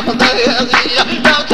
I'm yeah, yeah, yeah, yeah,